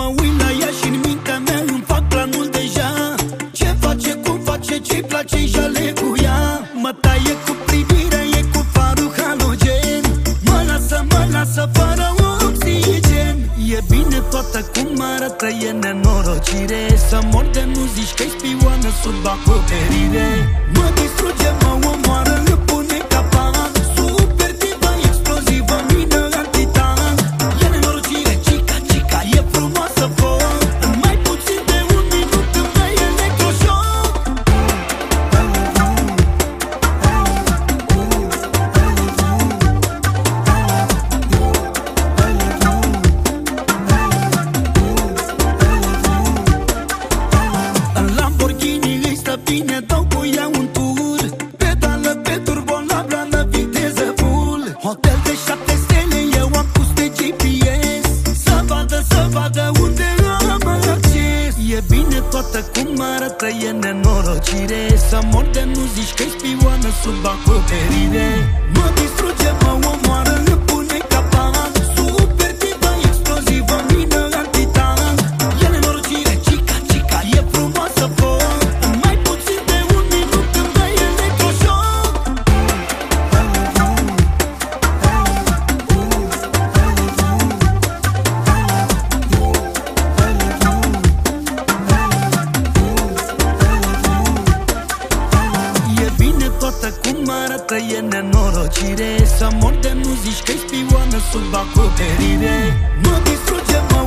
Mă uit la ea și în mintea mea îmi fac planul deja. Ce face, cum face, ce-i place, jale cu ea Mă taie cu privirea, e cu farul halogen. Mă lasă, mă lasă fără oxigen. E bine toată cum arată, e nenorocire. Să mor de nu zici că-i spioană sub acoperire. Mă distruge, îi stă bine, dau cu ea un tur. Pedală pe turbo la blană, viteză full. Hotel de șapte stele, eu am pus pe GPS Să vadă, să vadă unde am acces. E bine toată cum arată, e nenorocire. Să mor de nu zici că-i spioană sub acoperire. Mă distruge, cum arată, e nenorocire. Să mor de nu zici că-i spioană sub acoperire. Mă distruge, mă